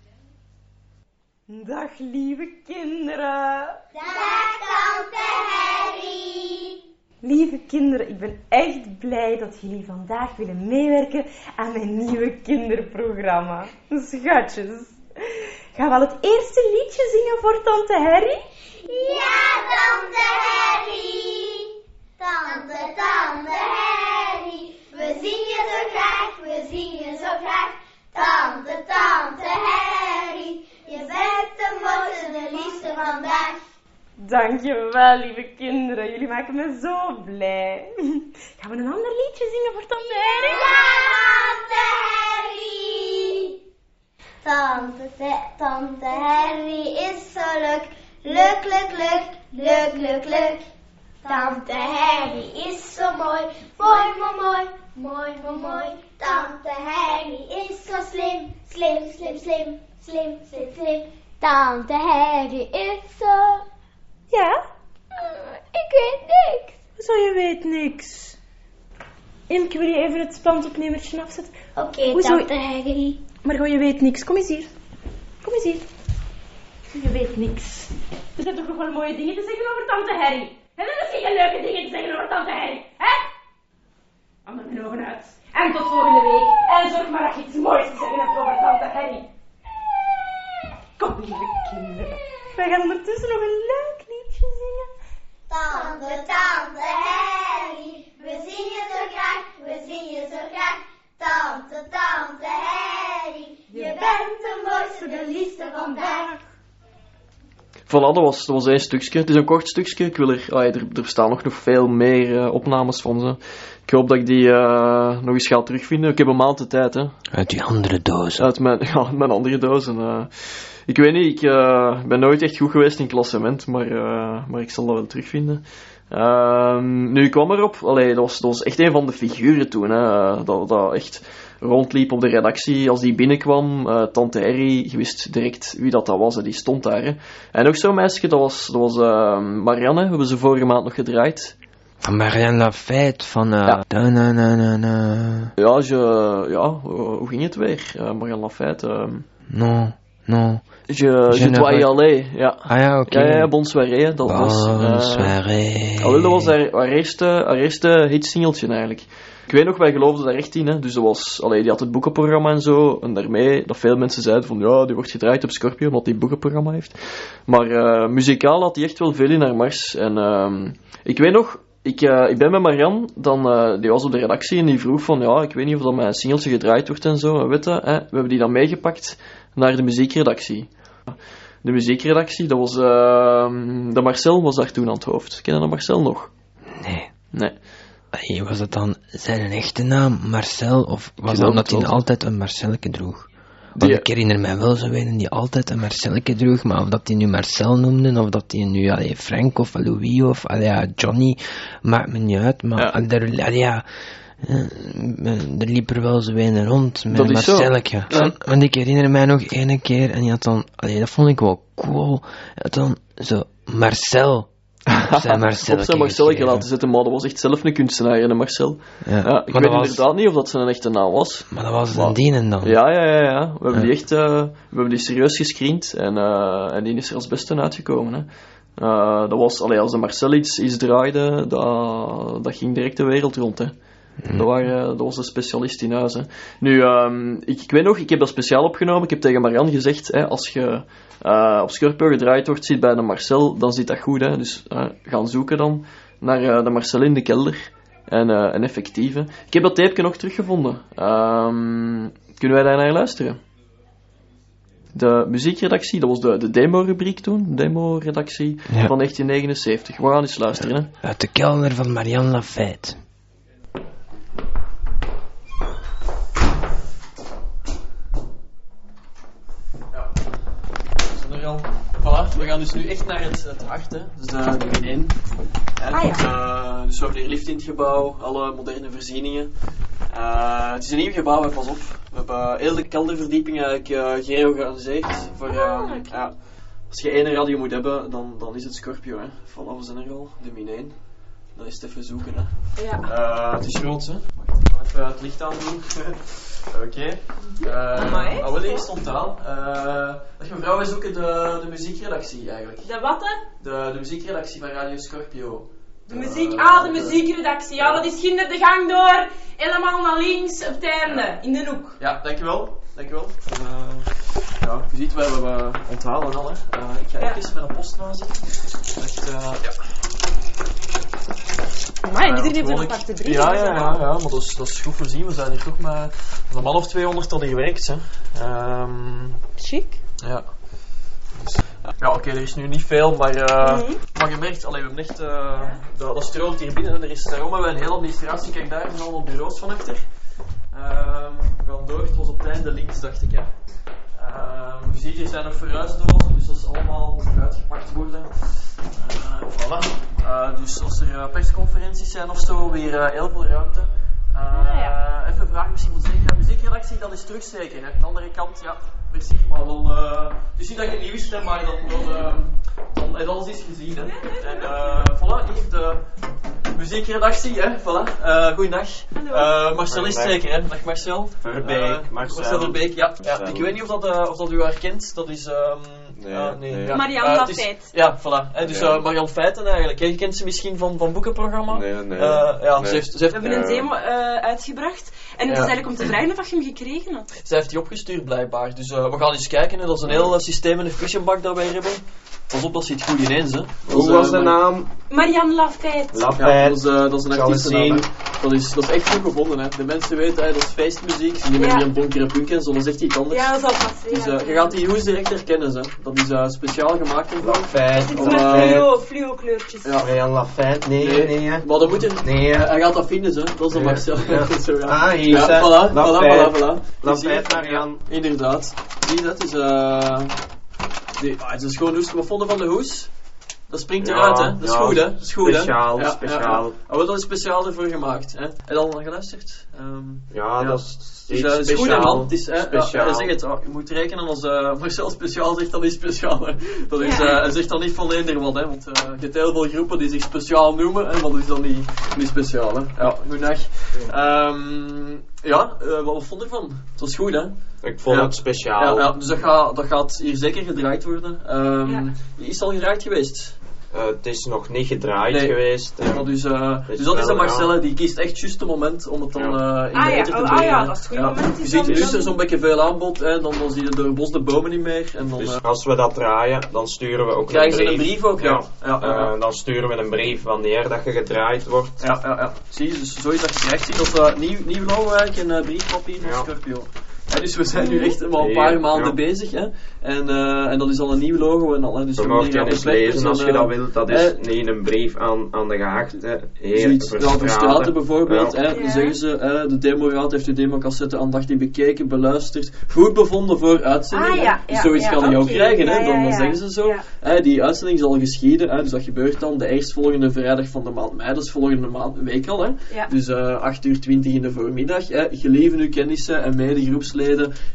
Dag lieve kinderen. Dag Tante Harry. Lieve kinderen, ik ben echt blij dat jullie vandaag willen meewerken aan mijn nieuwe kinderprogramma. Schatjes. Gaan we al het eerste liedje zingen voor Tante Harry? Ja, Tante Harry. Tante, Tante Harry. We zien je zo graag, we zien je zo graag. Tante, Tante Harry. Je bent de mooiste, de liefste vandaag. Dankjewel, lieve kinderen. Jullie maken me zo blij. Gaan we een ander liedje zingen voor Tante Harry? Ja, Tante Harry. Tante, Tante Harry is zo leuk. Leuk, leuk, leuk. Leuk, leuk, leuk. Tante Harry is zo mooi. Mooi, mooi, mooi. Mooi, mooi, mooi. Tante Harry is zo slim. Slim, slim, slim. Slim, slim, slim. Tante Harry is zo... Ja? Uh, ik weet niks. Zo, je weet niks. Imke, wil je even het standopnemertje afzetten? Oké, okay, tante Harry. Maar gewoon, je weet niks. Kom eens hier. Kom eens hier. Je weet niks. Er zijn toch nog wel mooie dingen te zeggen over tante Harry? Hebben we misschien leuke dingen te zeggen over tante Harry? Hè? Ander mijn ogen uit. En tot volgende week. En zorg maar dat je iets moois te zeggen hebt over tante Harry. Kom, lieve kinderen. Wij gaan ondertussen nog een leuk liedje zingen. Tante, tante Harry, we zien je zo graag, we zien je zo graag. Tante, tante Harry, je bent de mooiste, de liefste vandaag. Voilà, dat was, dat was één stukje. Het is een kort stukje. Ik wil er, ah, er, er staan nog, nog veel meer uh, opnames van ze. Ik hoop dat ik die uh, nog eens ga terugvinden. Ik heb een maand de tijd, hè. Uit die andere doos. Uit mijn, ja, mijn andere doos. En, uh, ik weet niet, ik ben nooit echt goed geweest in klassement, maar, maar ik zal dat wel terugvinden. Uh, nu, ik kwam erop, allee, dat, was, dat was echt een van de figuren toen, hè, dat, dat echt rondliep op de redactie. Als die binnenkwam, uh, Tante Harry, je wist direct wie dat, dat was, hè, die stond daar. Hè. En ook zo'n meisje, dat was, dat was uh, Marianne, hebben ze vorige maand nog gedraaid. Van Marianne Lafayette, van... Uh, ja. Da, na, na, na, na. Ja, je, ja, hoe ging het weer? Marianne Lafayette. Non, non. Je, je, je dois aller, ja. Ah ja, oké. Okay. Ja, ja, Bon Soirée, dat bon was... Soirée. Uh, dat was haar, haar, eerste, haar eerste hitsingeltje eigenlijk. Ik weet nog, wij geloofden daar echt in. Hè. Dus dat was, allee, die had het boekenprogramma en zo. En daarmee dat veel mensen zeiden van ja, die wordt gedraaid op Scorpio omdat hij een boekenprogramma heeft. Maar uh, muzikaal had hij echt wel veel in haar mars. En uh, ik weet nog, ik, uh, ik ben met Marian, dan, uh, die was op de redactie en die vroeg van ja, ik weet niet of dat mijn singeltje gedraaid wordt en zo. Weet je, hè? We hebben die dan meegepakt naar de muziekredactie. De muziekredactie, dat was, de Marcel was daar toen aan het hoofd. Ken je dat Marcel nog? Nee. Nee. Hey, was dat dan zijn echte naam, Marcel, of was dat omdat hij altijd een Marcelke droeg? Want ik herinner mij wel zo weten die altijd een Marcelke droeg, maar of dat hij nu Marcel noemde, of dat hij nu allee, Frank of Louis of allee, Johnny, maakt me niet uit, maar ja. Er, allee, ja, er liep er wel zo een rond met Marcelke. Ja. Want ik herinner mij nog ene keer, en die had dan, allee, dat vond ik wel cool, had dan zo Marcel zijn Marcel. op zijn Marcel laten zetten, maar dat was echt zelf een kunstenaar, een Marcel. Ja, ja ik weet was... inderdaad niet of dat zijn echte naam was. Maar dat was een dienen dan. Ja, ja, ja, ja. We hebben die echt uh, we hebben die serieus gescreend en, uh, en die is er als beste uitgekomen. Hè. Uh, dat was, allee, als de Marcel iets, iets draaide, dat, dat ging direct de wereld rond. Hè. Dat, waren, dat, was een specialist in huis. Hè. Nu, um, ik, ik, weet nog, ik heb dat speciaal opgenomen. Ik heb tegen Marianne gezegd, hè, als je uh, op Scorpio gedraaid wordt, zit bij de Marcel, dan zit dat goed. Hè. Dus uh, gaan zoeken dan naar uh, de Marcel in de kelder. En een effectieve. Ik heb dat tapeje nog teruggevonden. Um, kunnen wij daar naar luisteren? De muziekredactie, dat was de, de demo-rubriek toen, de demo-redactie ja. van 1979. We gaan eens luisteren. Hè. Uit de kelder van Marianne Lafayette. Voilà, we gaan dus nu echt naar het, het hart, hè. Dus uh, de min 1. Ah, ja. uh, dus we hebben hier lift in het gebouw, alle moderne voorzieningen. Uh, het is een nieuw gebouw, hè, pas op. We hebben heel de kelderverdieping eigenlijk uh, georganiseerd. Voor, Ah, ja, als je één radio moet hebben, dan, dan is het Scorpio. Hè. Voilà, we zijn er al, de min 1. Dan is het even zoeken. Hè. Ja. het is groot, hè. Wacht, ik ga even het licht aandoen. Oké. Okay. Uh, oh, wel eerst totaal. Uh, dag mevrouw, wij zoeken de, de muziekredactie eigenlijk. De wat? hè? De, de muziekredactie van Radio Scorpio. De muziek, ah, de muziekredactie. Ja, dat is ginder de gang door. Helemaal naar links op het einde, in de hoek. Ja, dankjewel. Dankjewel. Uh, ja, je ziet, we hebben onthalen al. Hè. ik ga ja. even met een postnaam zitten. Echt, ja. Maar iedereen heeft er aparte drie. Ja, ja, ja, ja, maar dat is, dat is goed voorzien. We zijn hier toch maar een man of 200 tot gewerkt. Hè. Um, Chic. Ja. Dus, ja, oké, okay, er is nu niet veel, maar, uh, mm -hmm. maar je merkt, allee, we hebben echt, uh, dat, dat, stroomt hier binnen. Er is, daarom hebben we een hele administratie. Kijk, daar zijn allemaal bureaus van achter. We gaan door, het was op het einde links, dacht ik. Hè. Je ziet, hier zijn nog verhuisdozen, dus dat is allemaal uitgepakt worden. Uh, voilà. Uh, dus als er uh, persconferenties zijn of zo, weer heel veel ruimte. Ah, ja. Even een vraag misschien moet zeggen, ja, muziekredactie, dat is terug zeker. Hè? Aan de andere kant, ja, merci. Maar dan, dus niet dat je het niet wist, hè, maar dan, dan, dan alles is gezien. Hè? En voilà, hier de muziekredactie, hè, voilà. Uh, goeiedag. Uh, Marcel is zeker, hè. Dag Marcel. Verbeek, uh, Marcel. Marcel Verbeek, ja. ja. Ik weet niet of dat, uh, of dat u herkent, dat is... Um, nee, nee. nee. Ja. Marianne uh, Lafayette. Ja, voilà. Hè, dus uh, Marianne Feiten eigenlijk. Je kent ze misschien van, van boekenprogramma? Nee, nee. ja, nee. Ze heeft, ze heeft, We hebben een demo uitgebracht. En het is eigenlijk om te vragen of je hem gekregen had. Zij heeft die opgestuurd blijkbaar. Dus we gaan eens kijken. Hè. Dat is een heel systeem en een fusionbak dat wij hebben. Pas op, dat zit goed ineens, hè. Hoe was de naam? Marianne Lafayette. Lafayette. Ja, dat, is, uh, dat is een artiestennaam. Dat is, dat is echt goed gevonden, hè. De mensen weten, hè, dat is feestmuziek. Ze niet meer Ja. een bonkere punk en zo, dat is echt iets anders. Ja, dat zal passen. Dus ja. je gaat die hoes direct herkennen, hè. Dat is uh, speciaal gemaakt in Lafayette. Het is met eh, fluo, fluo kleurtjes. Ja. Marianne Lafayette, nee, Nee. nee, hè. Maar dan moet je... Nee, hè. Hij gaat dat vinden, hè. Dat is een Ja. Marcel. Ja. Zo, ja. Ah, hier Ja, is hij. voilà, voilà, voilà, voilà. Lafayette? Marianne. Inderdaad. Zie je dat? is, eh die, ah, het is gewoon hoes. Wat vonden van de hoes? Dat springt Ja, eruit, hè? Dat is ja, goed, hè? Dat is goed, speciaal, hè? Ja, speciaal. Ja, ja. Oh, dat is speciaal ervoor gemaakt, hè? En dan geluisterd? Ehm, Ja, dat is dus, eh, het is goed, man? Het is, hè, Speciaal. Ja, zeg het, oh, je moet rekenen als uh, Marcel speciaal zegt, dan is speciaal, hè? Dat is, eh, hij zegt dan niet van eender wat, hè? Want eh, je hebt heel veel groepen die zich speciaal noemen? Maar dat is dan niet, niet speciaal, hè? Ja, goedendag. Ehm ja, eh, wat vond je ervan? Het was goed, hè? Ik vond Ja. het speciaal. Ja, ja, dus dat gaat, dat gaat hier zeker gedraaid worden. Ehm Ja. Is het al gedraaid geweest? Eh, het is nog niet gedraaid Nee. geweest. Ja, dus, eh, dus dat is de ja. Marcelle, die kiest echt juist het moment om het dan Ja. eh, in Ah, de ja. eten te Oh, ah, brengen. ja, dat is het goede moment Je ziet dan- nu is er zo'n beetje veel aanbod, hè, dan, dan zie je door het bos de bomen niet meer. En dan Dus eh, als we dat draaien, dan sturen we ook krijgen een ze brief. een brief ook, ja. Ja. Ja, ja, ja. Eh, dan sturen we een brief wanneer dat je gedraaid wordt. Ja, ja, ja. Zie je, dus zoiets dat je krijgt, zie je dat uh, nieuw, nieuw logo eigenlijk en eh, briefpapier van Ja. Scorpio. Ja, dus we zijn nu echt al een paar Ja, maanden ja. bezig, hè. En, eh, en dat is al een nieuw logo en al, hè. Dus Je we eens lezen als je eh, dat wilt. Dat is eh, niet een brief aan, aan de geachte heer Zoiets, ja, voor straten bijvoorbeeld. Ja. Hè, dan zeggen ze, de demoraad heeft de democassette aandachtig bekeken, beluisterd, goed bevonden voor uitzending. Ah, dus ja, zoiets ja, kan je ook krijgen, hè, dan, dan ja. zeggen ze zo. Ja. Hè, die uitzending zal geschieden, hè, dus dat gebeurt dan de eerstvolgende vrijdag van de maand mei, dat is volgende maand, week al. Hè. Ja. Dus eh 8 uur 20 in de voormiddag. Hè. Geleven uw kennissen en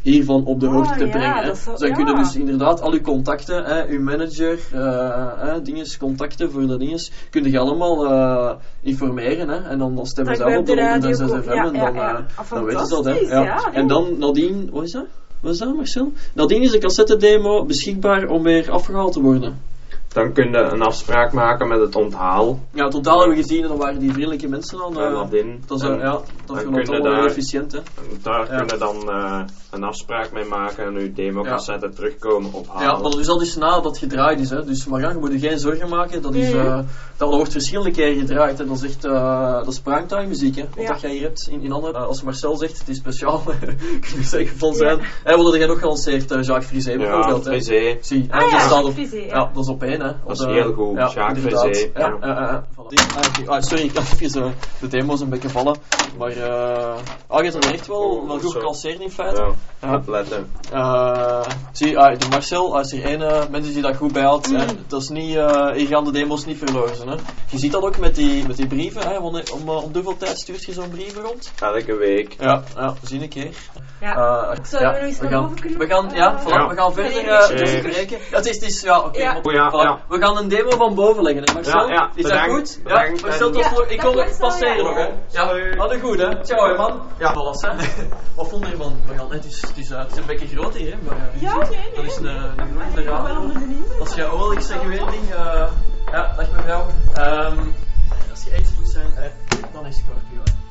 hiervan op de Oh, hoogte te brengen. Dan ja. kunnen dus inderdaad al uw contacten, hè, uw manager, eh, dinges, contacten voor de dinges, kun je allemaal eh, informeren. Hè, en dan, dan stemmen ze op de op de 106 radio en dan, ja. eh, Ah, dan weten ze dat. Hè. En dan nadien, wat is dat? Wat is dat Marcel? Nadien is de cassettedemo beschikbaar om weer afgehaald te worden. Dan kun je een afspraak maken met het onthaal. Ja, totaal hebben we gezien en dan waren die vriendelijke mensen dan. Ja, eh, dat is, En ja, dat dan is kun je allemaal heel daar- efficiënt. Hè. Daar Ja. kun je dan eh, een afspraak mee maken en uw democassette terugkomen ophalen. Ja, maar dat is al dus nadat het gedraaid is. Hè. Dus maar ja, je moet je geen zorgen maken. Dat, is, Mhm. Eh, dat wordt verschillende keren gedraaid. Dat is echt uh, dat is primetime muziek. Hè. Wat Ja. dat jij hier hebt in, in andere. eh, als Marcel zegt, het is speciaal. kun je zeggen van zijn. Hij wilde jij nog gelanceerd, eh, Jacques Frisé Ja, bijvoorbeeld. hè. Frisé. Zie, Ah ja, dat staat Jacques op, Frisé, ja. ja, dat is op één. Hè. Op Dat is heel goed, ja, Jacques. Frisé, Ja, ja. ja, ja, ja. Voilà. Die- ah. Ah, sorry, ik had even eh, de demo's een beetje vallen. Maar eh ah, je hebt echt wel, wel goed Zo. geclasseerd in feite. Ja, Ja. opletten. Eh, zie, de Marcel, als er één eh, mensen die dat goed bijhoudt, hè, dat is niet, eh, hier gaan de demos niet verloren. Hè. Je ziet dat ook met die, met die brieven, hè, om, eh, om hoeveel tijd stuurt je zo'n brieven rond? Elke week. Ja, ja, zie een keer. Ja. Eh, Zouden ja, we nog eens we naar gaan, boven kunnen? we gaan, ja, voilà, Ja. we gaan verder eh, Zeker. bespreken. Ja, het is, het is ja, oké. Ja. maar- Oh ja, voilà. ja. We gaan een demo van boven leggen, hè, Marcel? Ja, ja, is dat bedankt, goed? bedankt. Ja, Marcel, tot Ja, slot- ik kom Marcel, passeren ja. nog, hè? Ja, hadden goed, hè? Ciao, man. Ja, alles, hè? Wat vond je ervan? We gaan, het, is, het, is, het is een beetje groot hier, hè? Maar, Ja, nee, nee. Dat is een, een de indruk. Als je oh, ik zeg je weer een ding. Ja, mevrouw. Ehm, als je echt moet zijn, dan is hè. Moi,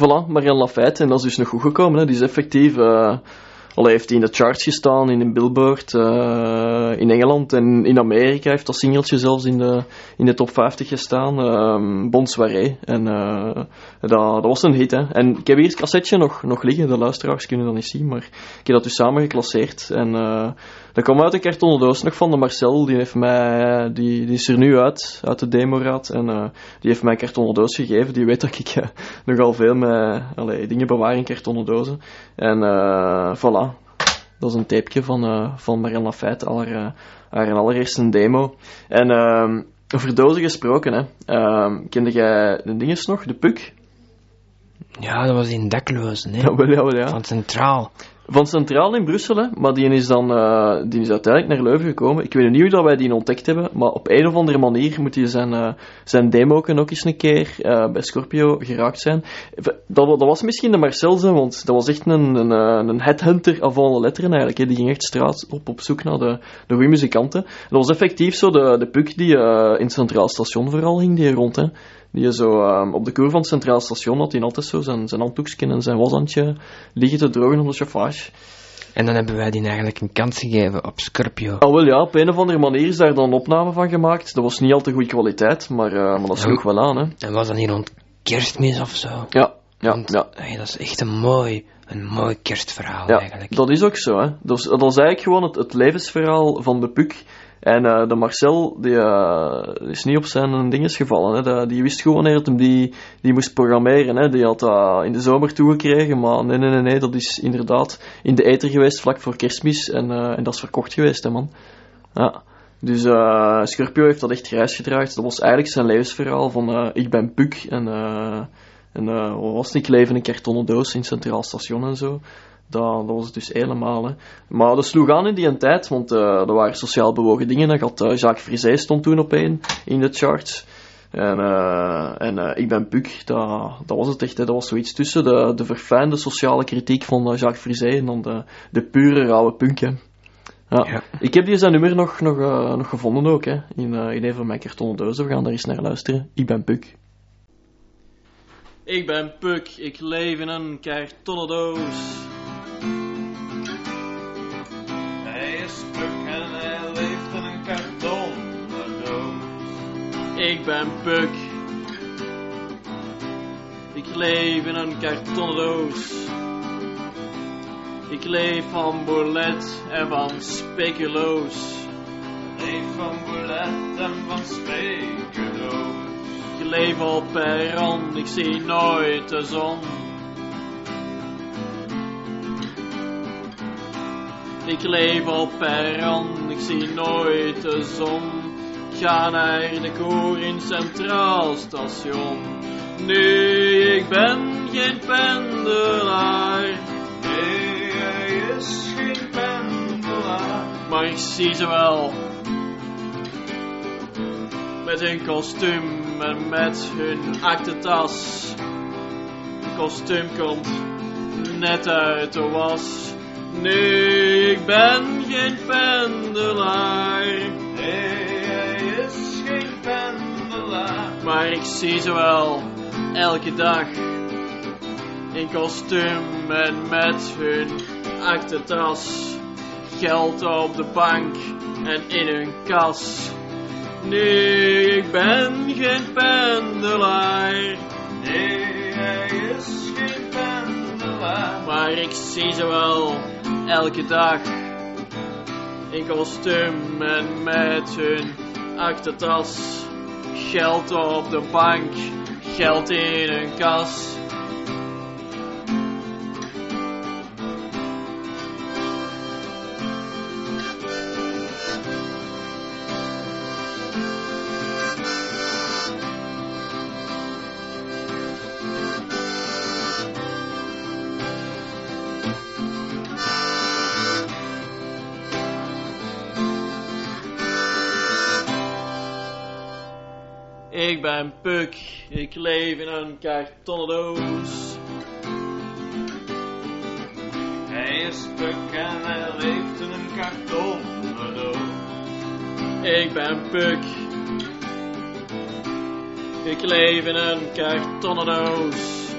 Voilà, Marianne Lafayette. En dat is dus nog goed gekomen. Hè. Die is effectief eh, allee, heeft hij in de charts gestaan, in een billboard, eh, in Engeland en in Amerika heeft dat singeltje zelfs in de, in de top 50 gestaan. Um, bon soirée. En uh, dat, dat was een hit, hè. En ik heb hier het cassetje nog, nog liggen, de luisteraars kunnen dat niet zien, maar ik heb dat dus samen geclasseerd. En uh, dat kwam uit de kartonnen doos nog van de Marcel, die, heeft mij, die, die is er nu uit, uit de demoraad. En uh, die heeft mij een kartonnen doos gegeven. Die weet dat ik uh, nogal veel met allee, dingen bewaar in kartonnen dozen. En uh, voilà, dat is een tapeje van, uh, van Marianne Lafayette, haar, haar allereerste demo. En uh, over dozen gesproken, hè. Uh, kende jij de dinges nog, de Puk? Ja, dat was in Dekloos, nee? Ja, wel, ja, wel, ja. Van Centraal. Van Centraal in Brussel, maar die is dan uh, die is uiteindelijk naar Leuven gekomen. Ik weet niet hoe dat wij die ontdekt hebben, maar op een of andere manier moet hij zijn, uh, zijn demo ook eens een keer uh, bij Scorpio geraakt zijn. Dat, dat was misschien de Marcelze, want dat was echt een, een, een headhunter avant de letteren eigenlijk. Hè. Die ging echt straat op op zoek naar de, de goede muzikanten. Dat was effectief zo de, de puk die in Centraal Station vooral ging, die rond. Hè. Die zo um, op de koer van het Centraal Station had hij altijd zo zijn, zijn handdoekje en zijn washandje liggen te drogen op de chauffage. En dan hebben wij die eigenlijk een kans gegeven op Scorpio. Ah, wel ja, op een of andere manier is daar dan een opname van gemaakt. Dat was niet al te goede kwaliteit, maar, uh, maar dat sloeg wel aan. Hè. En was dat niet rond kerstmis of zo? Ja, ja, Want, ja. Hey, dat is echt een mooi, een mooi kerstverhaal ja, eigenlijk. Dat is ook zo, hè. Dat is, dat is eigenlijk gewoon het, het levensverhaal van de Puk. En uh, de Marcel, die uh, is niet op zijn dinges gevallen. Hè. Die wist gewoon dat hem die, die moest programmeren. Hè. Die had dat in de zomer toegekregen, maar nee, nee, nee, dat is inderdaad in de eter geweest vlak voor kerstmis. En, en dat is verkocht geweest, hè, man. Ja. Dus Scorpio heeft dat echt grijs gedraaid. Dat was eigenlijk zijn levensverhaal van ik ben Puk en, en wat was het? ik leef in een kartonnen doos in Centraal Station en zo. Dat, dat was het dus helemaal. Hè. Maar dat sloeg aan in die tijd, want uh, er waren sociaal bewogen dingen. Dan had uh, Jacques Frisé stond toen op één in de charts. En, uh, en uh, ik ben Puk, dat, dat was het echt. Hè. Dat was zoiets tussen de, de verfijnde sociale kritiek van uh, Jacques Frisé en dan de, de pure rauwe punk. Hè. Ja. ja. Ik heb die zijn nummer nog, nog, uh, nog gevonden ook, hè. In, uh, in een van mijn kartonnen dozen. We gaan daar eens naar luisteren. Ik ben Puk. Ik ben Puk, ik leef in een kartonnen doos. Ik ben Puk. Ik leef in een kartonnen doos. Ik leef van boulet en van speculoos. Leef van boulet en van speculoos. Ik leef op perron, ik zie nooit de zon. Ik leef op perron, ik zie nooit de zon. Ga naar de koer in Centraal Station. Nee, ik ben geen pendelaar. Nee, hij is geen pendelaar. Maar ik zie ze wel. Met hun kostuum en met hun aktentas. Het kostuum komt net uit de was. Nee, ik ben geen pendelaar. Maar ik zie ze wel elke dag. In kostuum en met hun aktentas. Geld op de bank en in hun kas. Nee, ik ben geen pendelaar. Nee, hij is geen pendelaar. Maar ik zie ze wel elke dag. In kostuum en met hun aktentas. Geld op de bank, geld in hun kas. Ik ben Puk, ik leef in een kartonnen doos. Hij is Puk en hij leeft in een kartonnen doos. Ik ben Puk, ik leef in een kartonnen doos.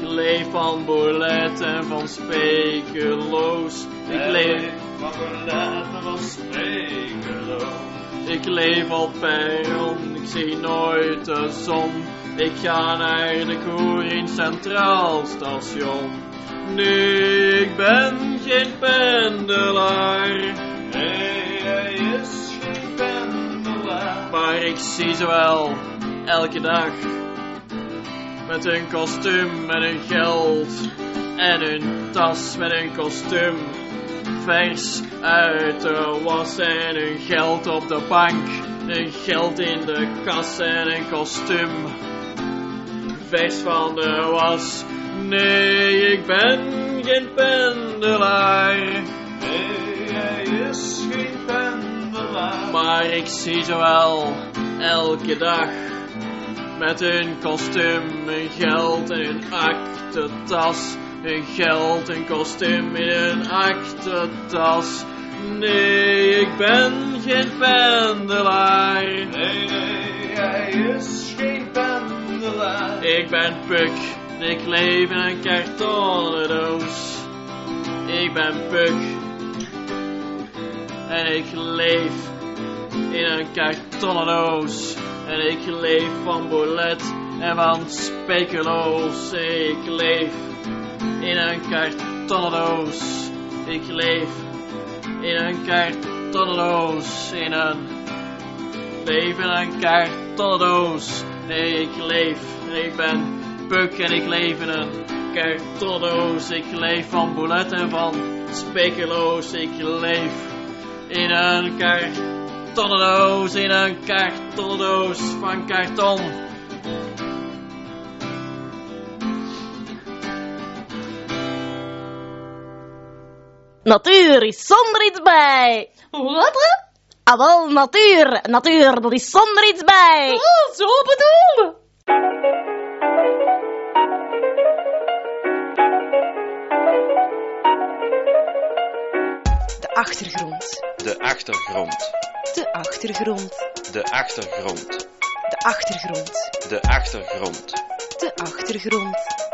Ik leef van bolet en van spekeloos. Ik leef van bolet en van spekeloos. Ik leef op perron, ik zie nooit de zon. Ik ga naar de koer in Centraal Station. Nee, ik ben geen pendelaar. Nee, hij is geen pendelaar. Maar ik zie ze wel elke dag. Met hun kostuum en hun geld. En hun tas met hun kostuum. Vers uit de was en hun geld op de bank. Hun geld in de kas en hun kostuum. Vers van de was. Nee, ik ben geen pendelaar. Nee, hij is geen pendelaar. Maar ik zie ze wel elke dag. Met hun kostuum, hun geld en hun aktentas. Geld en kostuum in hun aktentas. Nee, ik ben geen pendelaar. Nee, nee, hij is geen pendelaar. Ik ben Puk, ik leef in een kartonnen doos. Ik ben Puk. En ik leef in een kartonnen doos. En ik leef van bolet en van speculoos. Ik leef in een kartonnen doos. Ik leef in een kartonnen doos. In een leef in een kartonnen doos. Nee, ik leef ik ben Puk en ik leef in een kartonnen doos. Ik leef van bolet en van speculoos. Ik leef in een kartonnen doos, in een kartonnen doos van karton. Natuur is zonder iets bij. Wat? Ah wel, natuur. Natuur, dat is zonder iets bij. Oh, zo bedoelde. De achtergrond. De achtergrond. De achtergrond. De achtergrond. De achtergrond. De achtergrond. De achtergrond.